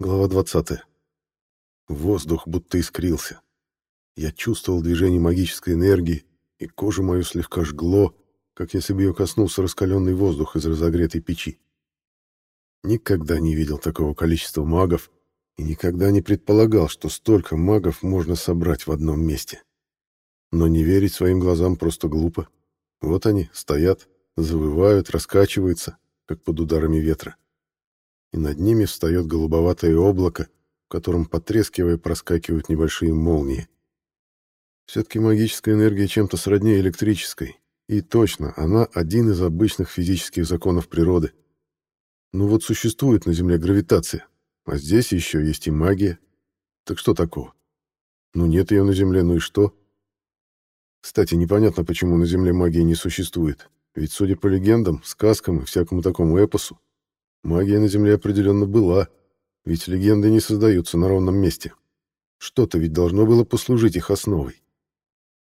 Глава 20. Воздух будто искрился. Я чувствовал движение магической энергии, и кожу мою слегка жгло, как если бы ее коснулся раскаленный воздух из разогретой печи. Никогда не видел такого количества магов и никогда не предполагал, что столько магов можно собрать в одном месте. Но не верить своим глазам просто глупо. Вот они, стоят, завывают, раскачиваются, как под ударами ветра и над ними встает голубоватое облако, в котором, потрескивая, проскакивают небольшие молнии. Все-таки магическая энергия чем-то сродни электрической, и точно, она один из обычных физических законов природы. Ну вот существует на Земле гравитация, а здесь еще есть и магия. Так что такого? Ну нет ее на Земле, ну и что? Кстати, непонятно, почему на Земле магии не существует. Ведь, судя по легендам, сказкам и всякому такому эпосу, Магия на Земле определенно была, ведь легенды не создаются на ровном месте. Что-то ведь должно было послужить их основой.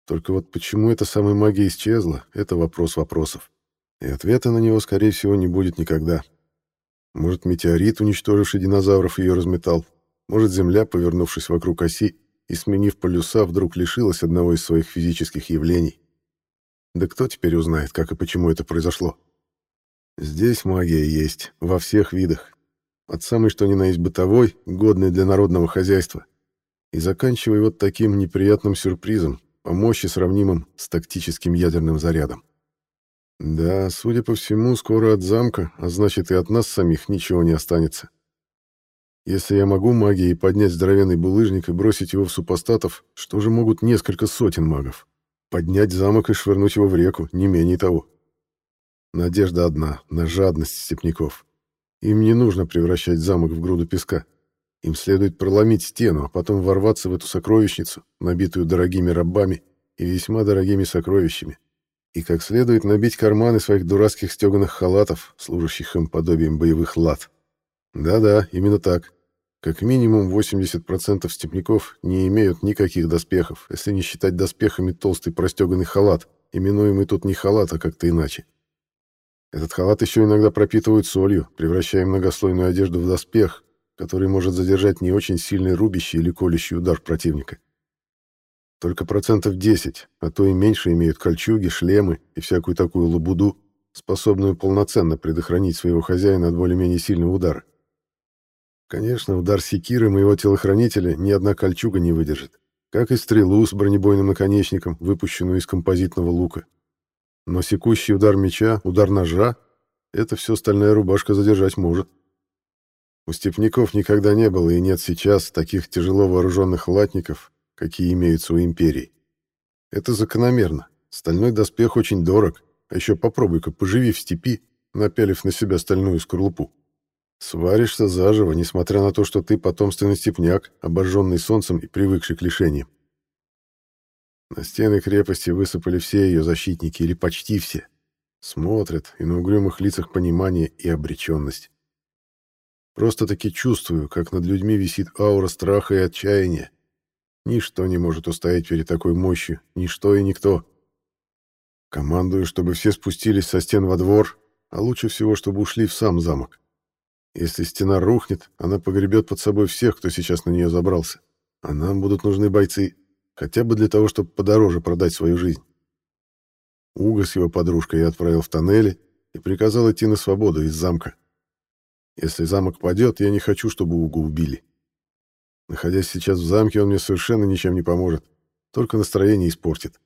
Только вот почему эта самая магия исчезла, это вопрос вопросов. И ответа на него, скорее всего, не будет никогда. Может, метеорит, уничтоживший динозавров, ее разметал. Может, Земля, повернувшись вокруг оси и сменив полюса, вдруг лишилась одного из своих физических явлений. Да кто теперь узнает, как и почему это произошло? Здесь магия есть, во всех видах. От самой что ни на есть бытовой, годной для народного хозяйства, и заканчивая вот таким неприятным сюрпризом, по мощи сравнимым с тактическим ядерным зарядом. Да, судя по всему, скоро от замка, а значит и от нас самих, ничего не останется. Если я могу магией поднять здоровенный булыжник и бросить его в супостатов, что же могут несколько сотен магов? Поднять замок и швырнуть его в реку, не менее того. Надежда одна — на жадность степняков. Им не нужно превращать замок в груду песка. Им следует проломить стену, а потом ворваться в эту сокровищницу, набитую дорогими рабами и весьма дорогими сокровищами. И как следует набить карманы своих дурацких стеганых халатов, служащих им подобием боевых лад. Да-да, именно так. Как минимум 80% степняков не имеют никаких доспехов, если не считать доспехами толстый простеганный халат, именуемый тут не халат, а как-то иначе. Этот халат еще иногда пропитывают солью, превращая многослойную одежду в доспех, который может задержать не очень сильный рубящий или колющий удар противника. Только процентов 10, а то и меньше имеют кольчуги, шлемы и всякую такую лабуду, способную полноценно предохранить своего хозяина от более-менее сильного удара. Конечно, удар секиры моего телохранителя ни одна кольчуга не выдержит, как и стрелу с бронебойным наконечником, выпущенную из композитного лука. Но секущий удар меча, удар ножа — это все стальная рубашка задержать может. У степняков никогда не было и нет сейчас таких тяжело вооруженных латников, какие имеются у империи. Это закономерно. Стальной доспех очень дорог, а еще попробуй-ка, поживи в степи, напялив на себя стальную скорлупу. Сваришься заживо, несмотря на то, что ты потомственный степняк, обожженный солнцем и привыкший к лишениям. На стены крепости высыпали все ее защитники, или почти все. Смотрят, и на угрюмых лицах понимание и обреченность. Просто-таки чувствую, как над людьми висит аура страха и отчаяния. Ничто не может устоять перед такой мощью, ничто и никто. Командую, чтобы все спустились со стен во двор, а лучше всего, чтобы ушли в сам замок. Если стена рухнет, она погребет под собой всех, кто сейчас на нее забрался. А нам будут нужны бойцы. Хотя бы для того, чтобы подороже продать свою жизнь. Уга с его подружкой я отправил в тоннели и приказал идти на свободу из замка. Если замок падет, я не хочу, чтобы Угу убили. Находясь сейчас в замке, он мне совершенно ничем не поможет, только настроение испортит.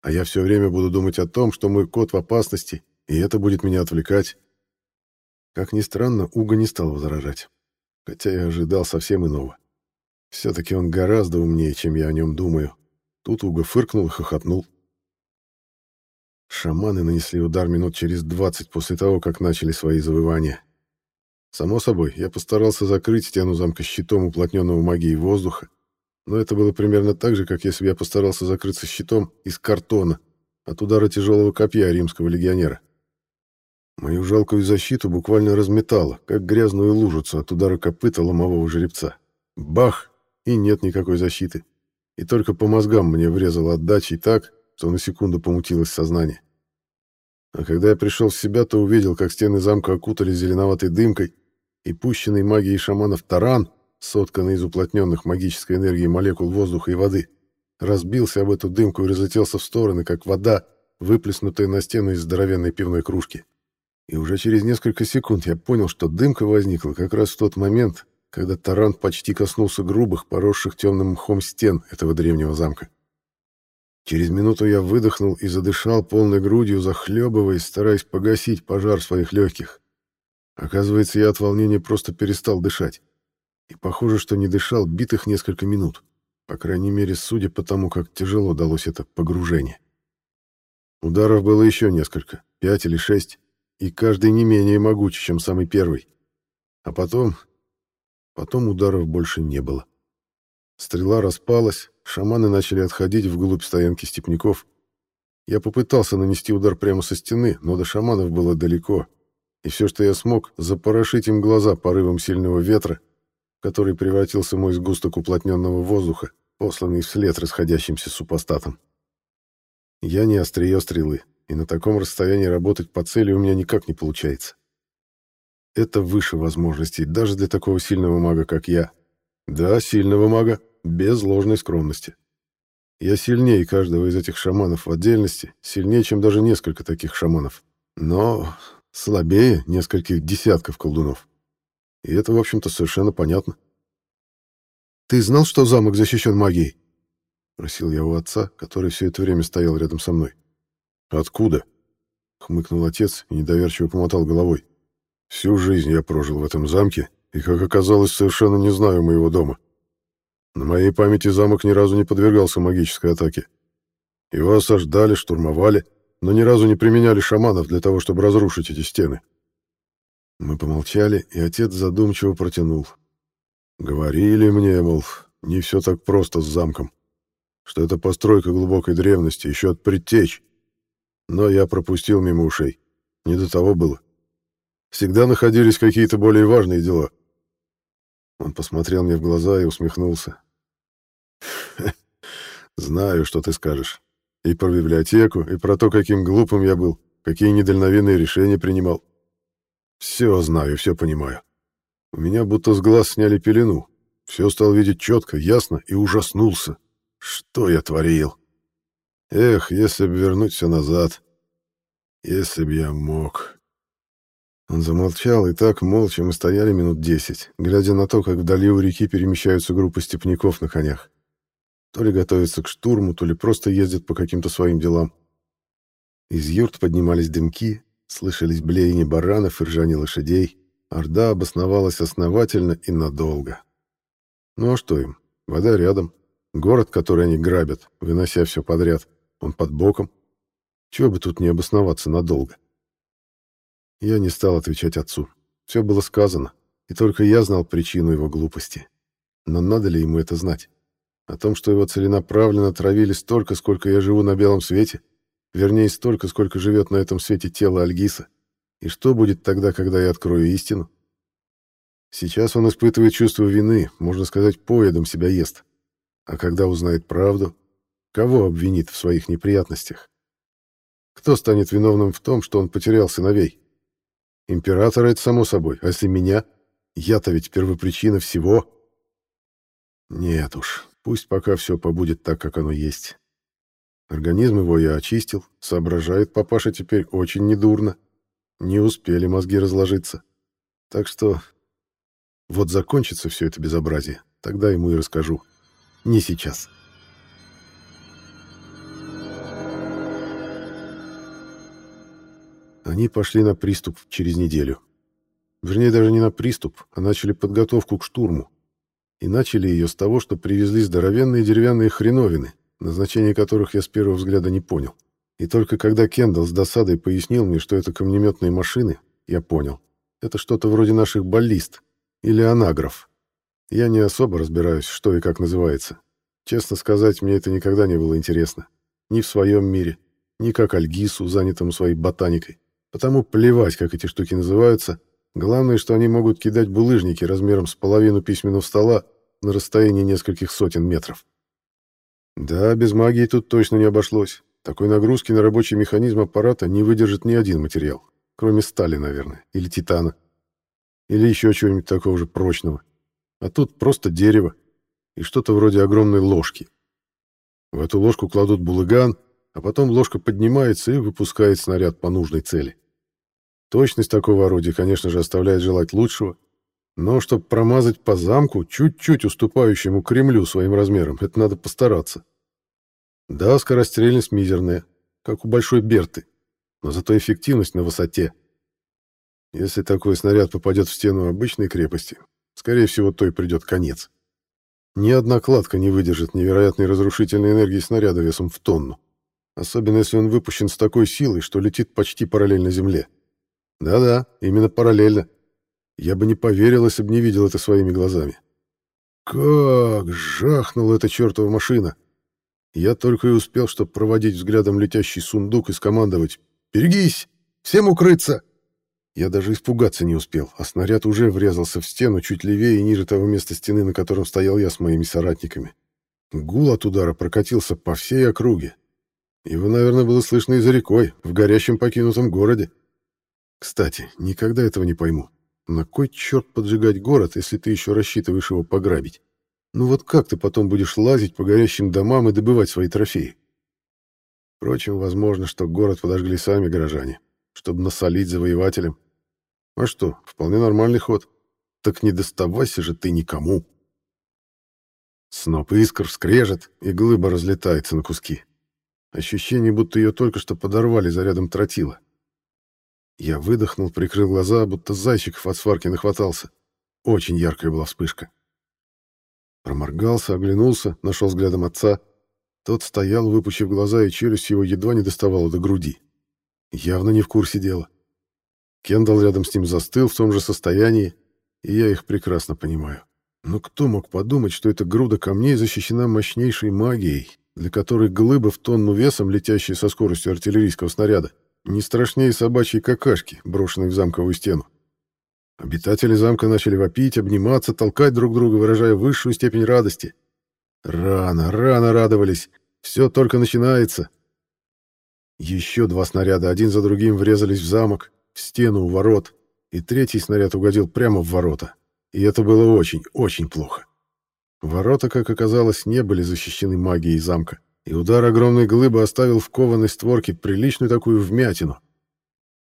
А я все время буду думать о том, что мой кот в опасности, и это будет меня отвлекать. Как ни странно, Уга не стал возражать, хотя я ожидал совсем иного. Все-таки он гораздо умнее, чем я о нем думаю. Тут Уго фыркнул и хохотнул. Шаманы нанесли удар минут через двадцать после того, как начали свои завывания. Само собой, я постарался закрыть стену замка щитом уплотненного магией воздуха, но это было примерно так же, как если бы я постарался закрыться щитом из картона от удара тяжелого копья римского легионера. Мою жалкую защиту буквально разметало, как грязную лужицу от удара копыта ломового жеребца. Бах! и нет никакой защиты. И только по мозгам мне врезало отдачей так, что на секунду помутилось сознание. А когда я пришел в себя, то увидел, как стены замка окутали зеленоватой дымкой, и пущенный магией шаманов таран, сотканный из уплотненных магической энергией молекул воздуха и воды, разбился об эту дымку и разлетелся в стороны, как вода, выплеснутая на стену из здоровенной пивной кружки. И уже через несколько секунд я понял, что дымка возникла как раз в тот момент, когда таран почти коснулся грубых, поросших темным мхом стен этого древнего замка. Через минуту я выдохнул и задышал полной грудью, захлебываясь, стараясь погасить пожар своих легких. Оказывается, я от волнения просто перестал дышать. И похоже, что не дышал битых несколько минут. По крайней мере, судя по тому, как тяжело далось это погружение. Ударов было еще несколько, пять или шесть, и каждый не менее могучий, чем самый первый. А потом... Потом ударов больше не было. Стрела распалась, шаманы начали отходить вглубь стоянки степняков. Я попытался нанести удар прямо со стены, но до шаманов было далеко, и все, что я смог, запорошить им глаза порывом сильного ветра, который превратился мой сгусток уплотненного воздуха, посланный вслед расходящимся супостатам. Я не острие стрелы, и на таком расстоянии работать по цели у меня никак не получается. Это выше возможностей даже для такого сильного мага, как я. Да, сильного мага, без ложной скромности. Я сильнее каждого из этих шаманов в отдельности, сильнее, чем даже несколько таких шаманов. Но слабее нескольких десятков колдунов. И это, в общем-то, совершенно понятно. «Ты знал, что замок защищен магией?» — просил я у отца, который все это время стоял рядом со мной. «Откуда?» — хмыкнул отец и недоверчиво помотал головой. «Всю жизнь я прожил в этом замке, и, как оказалось, совершенно не знаю моего дома. На моей памяти замок ни разу не подвергался магической атаке. Его осаждали, штурмовали, но ни разу не применяли шаманов для того, чтобы разрушить эти стены. Мы помолчали, и отец задумчиво протянул. Говорили мне, мол, не все так просто с замком, что это постройка глубокой древности, еще от предтеч. Но я пропустил мимо ушей. Не до того было. Всегда находились какие-то более важные дела. Он посмотрел мне в глаза и усмехнулся. «Знаю, что ты скажешь. И про библиотеку, и про то, каким глупым я был, какие недальновидные решения принимал. Все знаю, все понимаю. У меня будто с глаз сняли пелену. Все стал видеть четко, ясно и ужаснулся. Что я творил? Эх, если бы вернуть все назад. Если бы я мог. Он замолчал, и так молча мы стояли минут десять, глядя на то, как вдали у реки перемещаются группы степняков на конях. То ли готовятся к штурму, то ли просто ездят по каким-то своим делам. Из юрт поднимались дымки, слышались блеяние баранов и ржание лошадей. Орда обосновалась основательно и надолго. Ну а что им? Вода рядом. Город, который они грабят, вынося все подряд, он под боком. Чего бы тут не обосноваться надолго? Я не стал отвечать отцу. Все было сказано, и только я знал причину его глупости. Но надо ли ему это знать? О том, что его целенаправленно травили столько, сколько я живу на белом свете, вернее, столько, сколько живет на этом свете тело Альгиса. И что будет тогда, когда я открою истину? Сейчас он испытывает чувство вины, можно сказать, поедом себя ест. А когда узнает правду, кого обвинит в своих неприятностях? Кто станет виновным в том, что он потерял сыновей? Императора это само собой, а если меня? Я-то ведь первопричина всего. Нет уж, Пусть пока все побудет так, как оно есть. Организм его я очистил, соображает папаша теперь очень недурно. Не успели мозги разложиться. Так что вот закончится все это безобразие, тогда ему и расскажу. Не сейчас. Они пошли на приступ через неделю. Вернее, даже не на приступ, а начали подготовку к штурму и начали ее с того, что привезли здоровенные деревянные хреновины, назначение которых я с первого взгляда не понял. И только когда Кендалл с досадой пояснил мне, что это камнеметные машины, я понял. Это что-то вроде наших баллист или анаграф. Я не особо разбираюсь, что и как называется. Честно сказать, мне это никогда не было интересно. Ни в своем мире, ни как Альгису, занятому своей ботаникой. Потому плевать, как эти штуки называются. Главное, что они могут кидать булыжники размером с половину письменного стола на расстоянии нескольких сотен метров. Да, без магии тут точно не обошлось. Такой нагрузки на рабочий механизм аппарата не выдержит ни один материал, кроме стали, наверное, или титана, или еще чего-нибудь такого же прочного. а тут просто дерево и что-то вроде огромной ложки. В эту ложку кладут булыган, а потом ложка поднимается и выпускает снаряд по нужной цели. Точность такого орудия, конечно же, оставляет желать лучшего, но чтобы промазать по замку, чуть-чуть уступающему Кремлю своим размерам, это надо постараться. Да, скорострельность мизерная, как у Большой Берты, но зато эффективность на высоте. Если такой снаряд попадет в стену обычной крепости, скорее всего, той придет конец. Ни одна кладка не выдержит невероятной разрушительной энергии снаряда весом в тонну, особенно если он выпущен с такой силой, что летит почти параллельно Земле. Да-да, именно параллельно. Я бы не поверил, если бы не видел это своими глазами. Как жахнула эта чертова машина! Я только и успел, чтобы проводить взглядом летящий сундук и скомандовать «Берегись! Всем укрыться!» Я даже испугаться не успел, а снаряд уже врезался в стену чуть левее и ниже того места стены, на котором стоял я с моими соратниками. Гул от удара прокатился по всей округе. Его, наверное, было слышно и за рекой, в горящем покинутом городе. Кстати, никогда этого не пойму. На кой черт поджигать город, если ты еще рассчитываешь его пограбить? Ну вот как ты потом будешь лазить по горящим домам и добывать свои трофеи? Впрочем, возможно, что город подожгли сами горожане, чтобы насолить завоевателям. А что, вполне нормальный ход. Так не доставайся же ты никому. Сноп искр скрежет, и глыба разлетается на куски. Ощущение, будто ее только что подорвали зарядом тротила. Я выдохнул, прикрыл глаза, будто зайчиков от сварки нахватался. Очень яркая была вспышка. Проморгался, оглянулся, нашел взглядом отца. Тот стоял, выпучив глаза, и челюсть его едва не доставала до груди. Явно не в курсе дела. Кендалл рядом с ним застыл в том же состоянии, и я их прекрасно понимаю. Но кто мог подумать, что эта груда камней защищена мощнейшей магией, для которой глыба в тонну весом, летящая со скоростью артиллерийского снаряда, не страшнее собачьей какашки, брошенной в замковую стену? Обитатели замка начали вопить, обниматься, толкать друг друга, выражая высшую степень радости. Рано, рано радовались. Все только начинается. Еще два снаряда один за другим врезались в замок, в стену у ворот, и третий снаряд угодил прямо в ворота. И это было очень, очень плохо. Ворота, как оказалось, не были защищены магией замка, и удар огромной глыбы оставил в кованой створке приличную такую вмятину.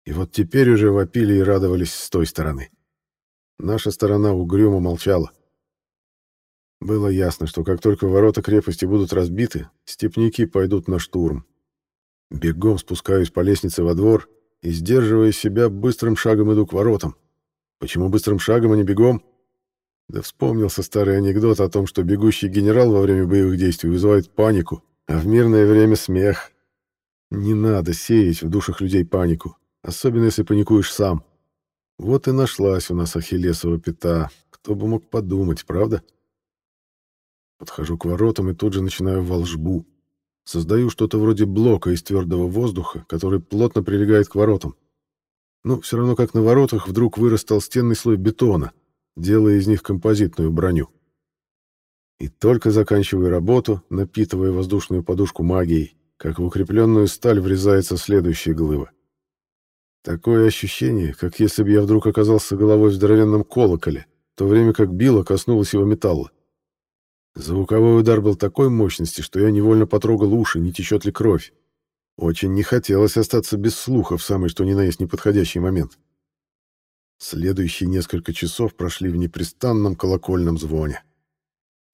И вот теперь уже вопили и радовались с той стороны. Наша сторона угрюмо молчала. Было ясно, что как только ворота крепости будут разбиты, степняки пойдут на штурм. Бегом спускаюсь по лестнице во двор и, сдерживая себя, быстрым шагом иду к воротам. Почему быстрым шагом, а не бегом? Да вспомнился старый анекдот о том, что бегущий генерал во время боевых действий вызывает панику, а в мирное время смех. Не надо сеять в душах людей панику, особенно если паникуешь сам. Вот и нашлась у нас ахиллесова пята. Кто бы мог подумать, правда? Подхожу к воротам и тут же начинаю волжбу. Создаю что-то вроде блока из твердого воздуха, который плотно прилегает к воротам. Ну, все равно как на воротах вдруг вырос толстенный слой бетона, делая из них композитную броню. И только заканчиваю работу, напитывая воздушную подушку магией, как в укрепленную сталь врезается следующая глыба. Такое ощущение, как если бы я вдруг оказался головой в здоровенном колоколе, в то время как било коснулось его металла. Звуковой удар был такой мощности, что я невольно потрогал уши, не течет ли кровь. Очень не хотелось остаться без слуха в самый что ни на есть неподходящий момент. Следующие несколько часов прошли в непрестанном колокольном звоне.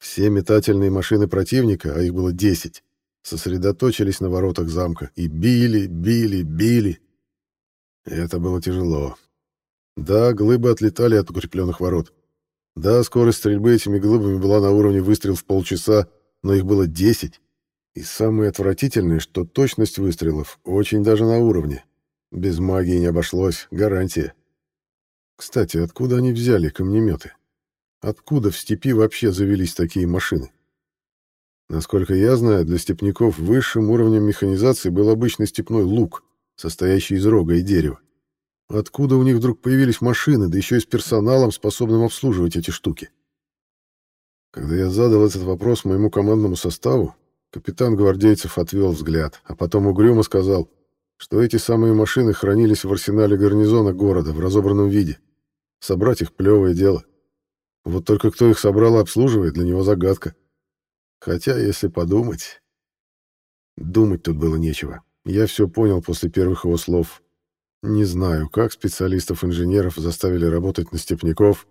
Все метательные машины противника, а их было десять, сосредоточились на воротах замка и били, били, били. Это было тяжело. Да, глыбы отлетали от укрепленных ворот. Да, скорость стрельбы этими глыбами была на уровне выстрел в полчаса, но их было 10. И самое отвратительное, что точность выстрелов очень даже на уровне. Без магии не обошлось, гарантия. Кстати, откуда они взяли камнеметы? Откуда в степи вообще завелись такие машины? Насколько я знаю, для степняков высшим уровнем механизации был обычный степной лук, состоящий из рога и дерева. Откуда у них вдруг появились машины, да еще и с персоналом, способным обслуживать эти штуки? Когда я задал этот вопрос моему командному составу, капитан гвардейцев отвел взгляд, а потом угрюмо сказал, что эти самые машины хранились в арсенале гарнизона города в разобранном виде. Собрать их — плевое дело. Вот только кто их собрал и обслуживает, для него загадка. Хотя, если подумать... Думать тут было нечего. Я все понял после первых его слов. Не знаю, как специалистов-инженеров заставили работать на степняков,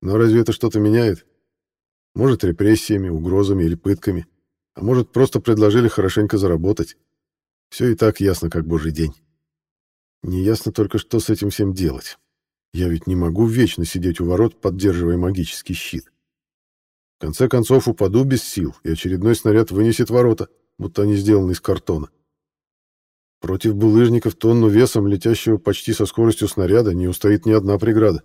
но разве это что-то меняет? Может, репрессиями, угрозами или пытками, а может, просто предложили хорошенько заработать. Все и так ясно, как божий день. Неясно только, что с этим всем делать. Я ведь не могу вечно сидеть у ворот, поддерживая магический щит. В конце концов, упаду без сил, и очередной снаряд вынесет ворота, будто они сделаны из картона. Против булыжников тонну весом, летящего почти со скоростью снаряда, не устоит ни одна преграда.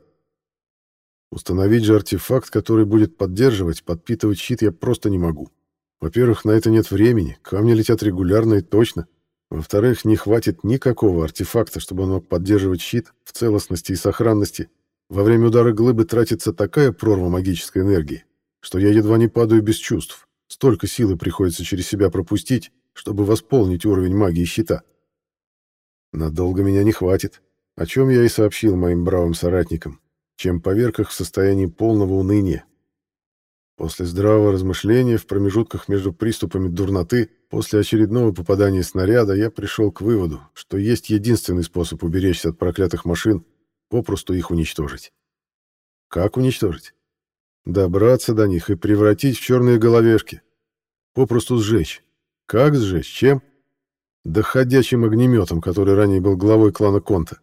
Установить же артефакт, который будет поддерживать, подпитывать щит, я просто не могу. Во-первых, на это нет времени, камни летят регулярно и точно. Во-вторых, не хватит никакого артефакта, чтобы он мог поддерживать щит в целостности и сохранности. Во время удара глыбы тратится такая прорва магической энергии, что я едва не падаю без чувств. Столько силы приходится через себя пропустить, чтобы восполнить уровень магии щита. Надолго меня не хватит, о чем я и сообщил моим бравым соратникам, чем поверг их в состоянии полного уныния. После здравого размышления в промежутках между приступами дурноты, после очередного попадания снаряда, я пришел к выводу, что есть единственный способ уберечься от проклятых машин, попросту их уничтожить. Как уничтожить? Добраться до них и превратить в черные головешки. Попросту сжечь. Как сжечь? Чем? доходящим огнеметом, который ранее был главой клана Конта.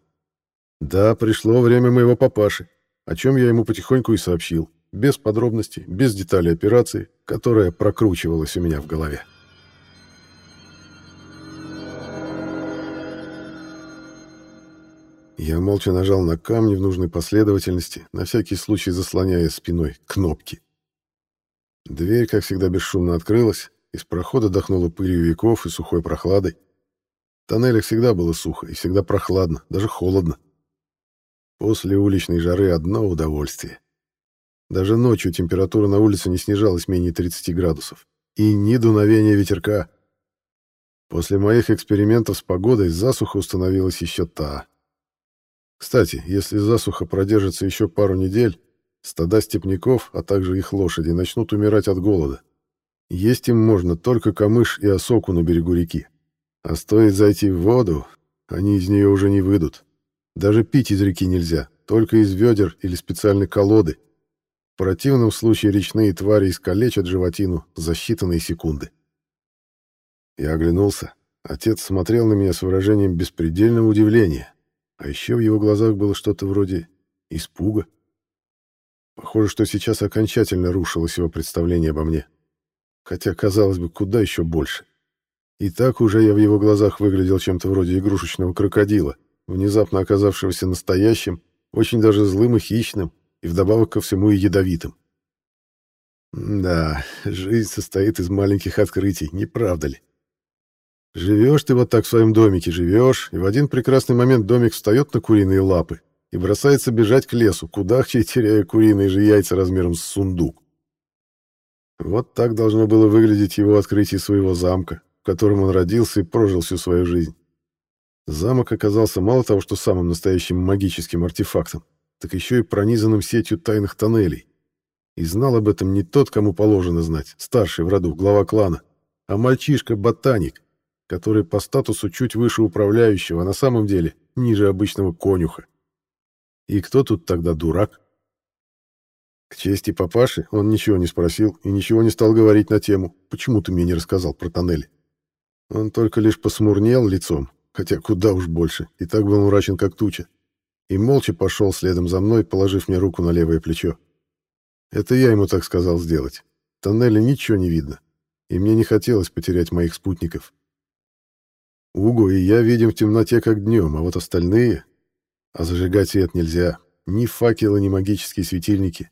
Да, пришло время моего папаши, о чем я ему потихоньку и сообщил, без подробностей, без деталей операции, которая прокручивалась у меня в голове. Я молча нажал на камни в нужной последовательности, на всякий случай заслоняя спиной кнопки. Дверь, как всегда, бесшумно открылась, из прохода дохнуло пылью веков и сухой прохладой. В тоннелях всегда было сухо и всегда прохладно, даже холодно. После уличной жары одно удовольствие. Даже ночью температура на улице не снижалась менее 30 градусов. И ни дуновения ветерка. После моих экспериментов с погодой засуха установилась еще та. Кстати, если засуха продержится еще пару недель, стада степняков, а также их лошади, начнут умирать от голода. Есть им можно только камыш и осоку на берегу реки. А стоит зайти в воду, они из нее уже не выйдут. Даже пить из реки нельзя, только из ведер или специальной колоды. В противном случае речные твари искалечат животину за считанные секунды. Я оглянулся. Отец смотрел на меня с выражением беспредельного удивления. А еще в его глазах было что-то вроде испуга. Похоже, что сейчас окончательно рушилось его представление обо мне. Хотя, казалось бы, куда еще больше. И так уже я в его глазах выглядел чем-то вроде игрушечного крокодила, внезапно оказавшегося настоящим, очень даже злым и хищным, и вдобавок ко всему и ядовитым. Да, жизнь состоит из маленьких открытий, не правда ли? Живешь ты вот так в своем домике, живешь, и в один прекрасный момент домик встает на куриные лапы и бросается бежать к лесу, кудахча теряя куриные же яйца размером с сундук. Вот так должно было выглядеть его открытие своего замка, в котором он родился и прожил всю свою жизнь. Замок оказался мало того, что самым настоящим магическим артефактом, так еще и пронизанным сетью тайных тоннелей. И знал об этом не тот, кому положено знать, старший в роду, глава клана, а мальчишка-ботаник, который по статусу чуть выше управляющего, а на самом деле ниже обычного конюха. И кто тут тогда дурак? К чести папаши он ничего не спросил и ничего не стал говорить на тему, почему ты мне не рассказал про тоннели. Он только лишь посмурнел лицом, хотя куда уж больше, и так был мрачен, как туча, и молча пошел следом за мной, положив мне руку на левое плечо. Это я ему так сказал сделать. В тоннеле ничего не видно, и мне не хотелось потерять моих спутников. Уго и я видим в темноте, как днем, а вот остальные... А зажигать свет нельзя. Ни факелы, ни магические светильники.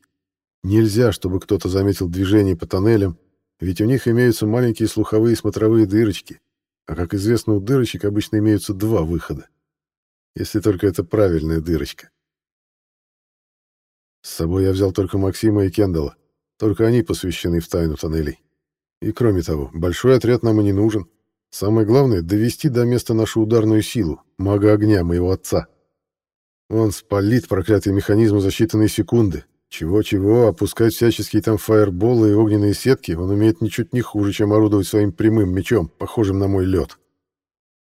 Нельзя, чтобы кто-то заметил движение по тоннелям ведь у них имеются маленькие слуховые смотровые дырочки, а, как известно, у дырочек обычно имеются два выхода. Если только это правильная дырочка. С собой я взял только Максима и Кендала. Только они посвящены в тайну тоннелей. И кроме того, большой отряд нам и не нужен. Самое главное — довести до места нашу ударную силу, мага огня моего отца. Он спалит проклятые механизмы за считанные секунды, Чего-чего, опускать всяческие там фаерболы и огненные сетки он умеет ничуть не хуже, чем орудовать своим прямым мечом, похожим на мой лед.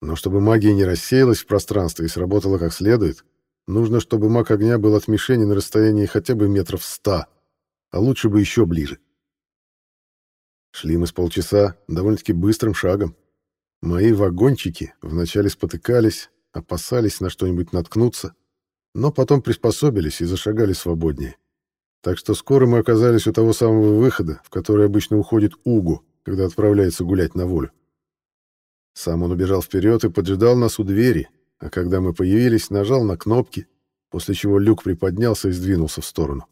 Но чтобы магия не рассеялась в пространстве и сработала как следует, нужно, чтобы маг огня был от мишени на расстоянии хотя бы метров ста, а лучше бы еще ближе. Шли мы с полчаса довольно-таки быстрым шагом. Мои вагончики вначале спотыкались, опасались на что-нибудь наткнуться, но потом приспособились и зашагали свободнее. Так что скоро мы оказались у того самого выхода, в который обычно уходит Угу, когда отправляется гулять на волю. Сам он убежал вперед и поджидал нас у двери, а когда мы появились, нажал на кнопки, после чего люк приподнялся и сдвинулся в сторону.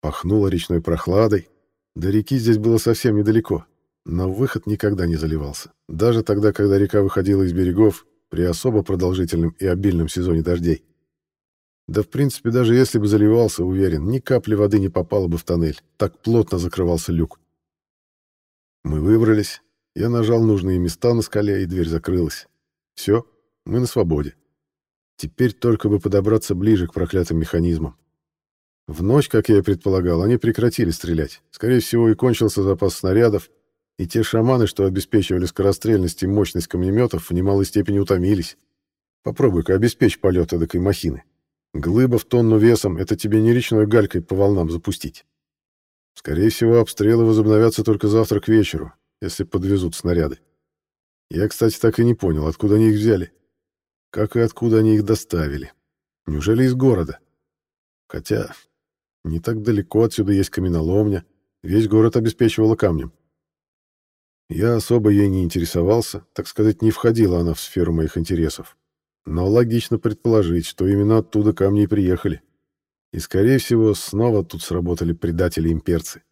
Пахнуло речной прохладой. До реки здесь было совсем недалеко, но выход никогда не заливался, даже тогда, когда река выходила из берегов при особо продолжительном и обильном сезоне дождей. Да, в принципе, даже если бы заливался, уверен, ни капли воды не попало бы в тоннель, так плотно закрывался люк. Мы выбрались, я нажал нужные места на скале, и дверь закрылась. Все, мы на свободе. Теперь только бы подобраться ближе к проклятым механизмам. В ночь, как я и предполагал, они прекратили стрелять. Скорее всего, и кончился запас снарядов, и те шаманы, что обеспечивали скорострельность и мощность камнеметов, в немалой степени утомились. Попробуй-ка обеспечь полет эдакой махины. Глыба в тонну весом — это тебе не речной галькой по волнам запустить. Скорее всего, обстрелы возобновятся только завтра к вечеру, если подвезут снаряды. Я, кстати, так и не понял, откуда они их взяли. Как и откуда они их доставили. Неужели из города? Хотя не так далеко отсюда есть каменоломня, весь город обеспечивала камнем. Я особо ей не интересовался, так сказать, не входила она в сферу моих интересов. Но логично предположить, что именно оттуда камни и приехали. И, скорее всего, снова тут сработали предатели-имперцы.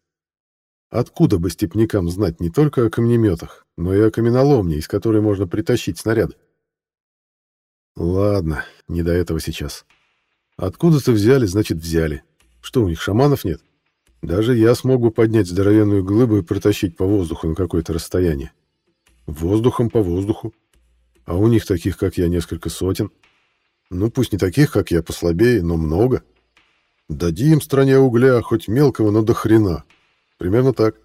Откуда бы степнякам знать не только о камнеметах, но и о каменоломне, из которой можно притащить снаряды? Ладно, не до этого сейчас. Откуда-то взяли, значит взяли. Что, у них шаманов нет? Даже я смог бы поднять здоровенную глыбу и протащить по воздуху на какое-то расстояние. Воздухом по воздуху а у них таких, как я, несколько сотен. Ну, пусть не таких, как я, послабее, но много. Дадим стране угля, хоть мелкого, но до хрена. Примерно так.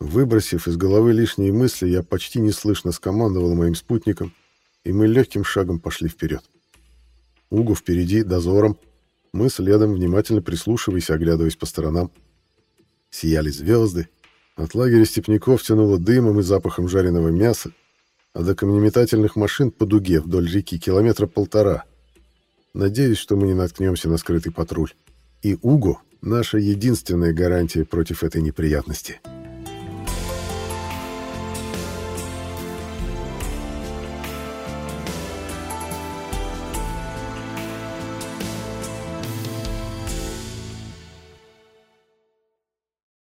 Выбросив из головы лишние мысли, я почти неслышно скомандовал моим спутникам, и мы легким шагом пошли вперед. Угу впереди, дозором. Мы следом, внимательно прислушиваясь оглядываясь по сторонам. Сияли звезды. От лагеря степняков тянуло дымом и запахом жареного мяса, а до камнеметательных машин по дуге вдоль реки километра полтора. Надеюсь, что мы не наткнемся на скрытый патруль. И Уго — наша единственная гарантия против этой неприятности.